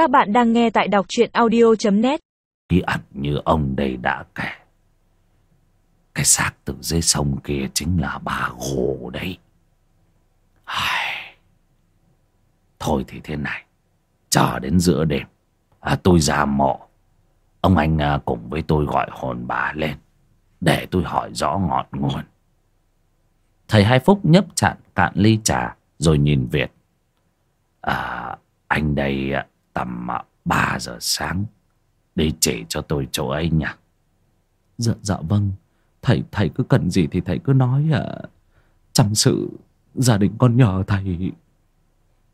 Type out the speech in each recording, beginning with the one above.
Các bạn đang nghe tại đọc truyện audio.net Bí ẩn như ông đây đã kể. Cái xác từ dưới sông kia chính là bà gồ đấy. Ai... Thôi thì thế này Chờ đến giữa đêm à, Tôi ra mộ. Ông anh à, cùng với tôi gọi hồn bà lên Để tôi hỏi rõ ngọn nguồn. Thầy Hai Phúc nhấp chặn cạn ly trà Rồi nhìn Việt. À anh đây à, tầm à, ba giờ sáng. Đi chỉ cho tôi chỗ ấy nhỉ? Dạ dạ vâng. Thầy thầy cứ cần gì thì thầy cứ nói à. Chăm sự gia đình con nhờ thầy.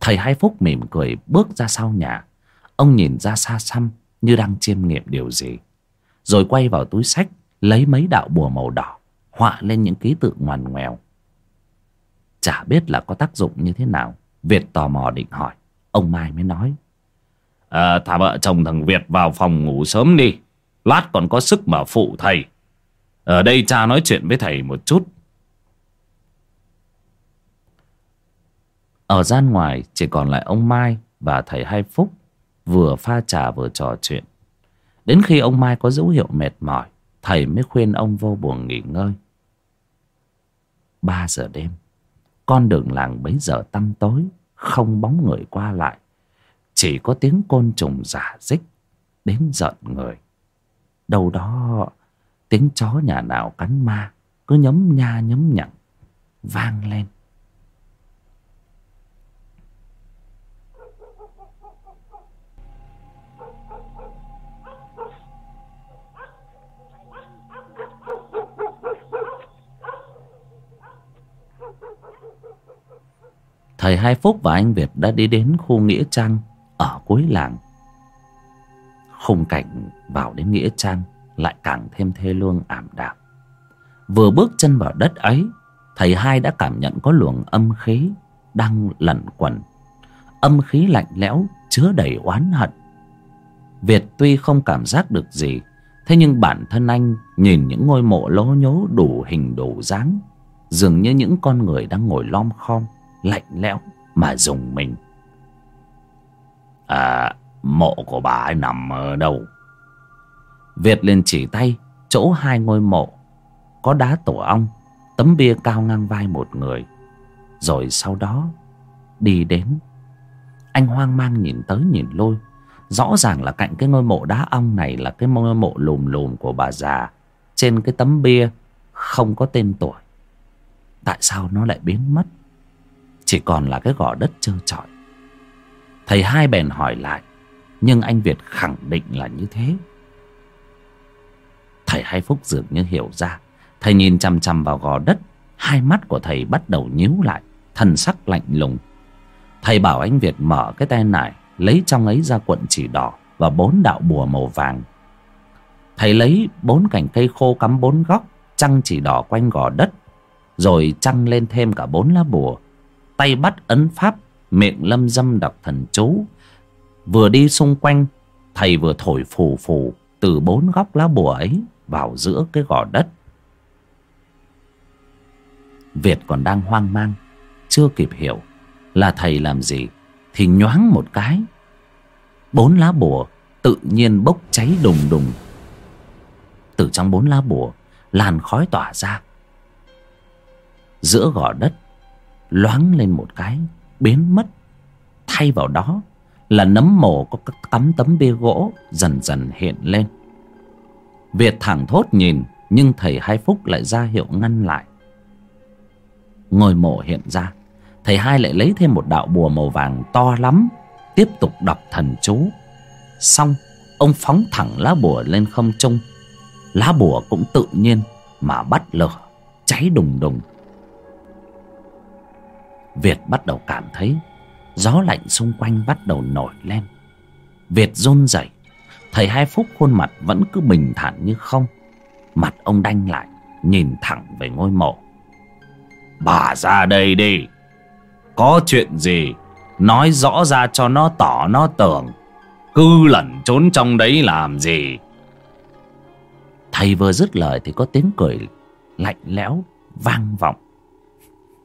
Thầy Hai Phúc mỉm cười bước ra sau nhà. Ông nhìn ra xa xăm như đang chiêm nghiệm điều gì. Rồi quay vào túi sách Lấy mấy đạo bùa màu đỏ Họa lên những ký tự ngoằn ngoèo. Chả biết là có tác dụng như thế nào Việt tò mò định hỏi. Ông Mai mới nói à, Thả vợ chồng thằng Việt vào phòng ngủ sớm đi. Lát còn có sức mà phụ thầy. Ở đây cha nói chuyện với thầy một chút. Ở gian ngoài chỉ còn lại ông Mai và thầy Hai Phúc Vừa pha trà vừa trò chuyện. Đến khi ông Mai có dấu hiệu mệt mỏi Thầy mới khuyên ông vô buồng nghỉ ngơi. Ba giờ đêm Con đường làng bấy giờ tăm tối Không bóng người qua lại. Chỉ có tiếng côn trùng giả dích Đến giận người. Đâu đó, Tiếng chó nhà nào cắn ma, Cứ nhấm nha nhấm nhặng Vang lên. Thầy Hai Phúc và anh Việt đã đi đến khu Nghĩa Trang cuối làng. Khung cảnh vào đến Nghĩa Trang lại càng thêm thê lương ảm đạm. Vừa bước chân vào đất ấy, thầy Hai đã cảm nhận có luồng âm khí đang lẩn quẩn. Âm khí lạnh lẽo chứa đầy oán hận. Việt tuy không cảm giác được gì, thế nhưng bản thân anh nhìn những ngôi mộ lố nhố đủ hình đủ dáng, dường như những con người đang ngồi lom khom lạnh lẽo mà dùng mình à mộ của bà ấy nằm ở đâu? Việt liền chỉ tay chỗ hai ngôi mộ. Có đá tổ ong, tấm bia cao ngang vai một người. Rồi sau đó, đi đến. Anh hoang mang nhìn tới nhìn lui. Rõ ràng là cạnh cái ngôi mộ đá ong này là cái ngôi mộ lùm lùm của bà già. Trên cái tấm bia không có tên tuổi. Tại sao nó lại biến mất? Chỉ còn là cái gò đất trơ trọi thầy hai bèn hỏi lại, nhưng anh việt khẳng định là như thế. Thầy hai phúc dường như hiểu ra, thầy nhìn chằm chằm vào gò đất, hai mắt của thầy bắt đầu nhíu lại, thần sắc lạnh lùng. Thầy bảo anh việt mở cái tay này lấy trong ấy ra cuộn chỉ đỏ và bốn đạo bùa màu vàng. Thầy lấy bốn cành cây khô cắm bốn góc, trăng chỉ đỏ quanh gò đất, rồi trăng lên thêm cả bốn lá bùa, tay bắt ấn pháp miệng lâm dâm đọc thần chú. Vừa đi xung quanh, thầy vừa thổi phù phù từ bốn góc lá bùa ấy vào giữa cái gò đất. Việt còn đang hoang mang, chưa kịp hiểu là thầy làm gì, thì nhoáng một cái, bốn lá bùa tự nhiên bốc cháy đùng đùng. Từ trong bốn lá bùa làn khói tỏa ra. Giữa gò đất loáng lên một cái biến mất. Thay vào đó là nấm mồ có các tấm bia gỗ dần dần hiện lên. Việt thẳng thốt nhìn, nhưng thầy hai phúc lại ra hiệu ngăn lại. Ngôi mộ hiện ra, thầy hai lại lấy thêm một đạo bùa màu vàng to lắm, tiếp tục đọc thần chú. Xong, ông phóng thẳng lá bùa lên không trung. Lá bùa cũng tự nhiên mà bắt lửa, cháy đùng đùng. Việt bắt đầu cảm thấy Gió lạnh xung quanh bắt đầu nổi lên. Việt run rẩy, Thầy Hai Phúc khuôn mặt vẫn cứ bình thản như không. Mặt ông đanh lại, Nhìn thẳng về ngôi mộ. Bà ra đây đi, Có chuyện gì, Nói rõ ra cho nó tỏ nó tưởng. Cứ lẩn trốn trong đấy làm gì? Thầy vừa dứt lời thì có tiếng cười lạnh lẽo vang vọng.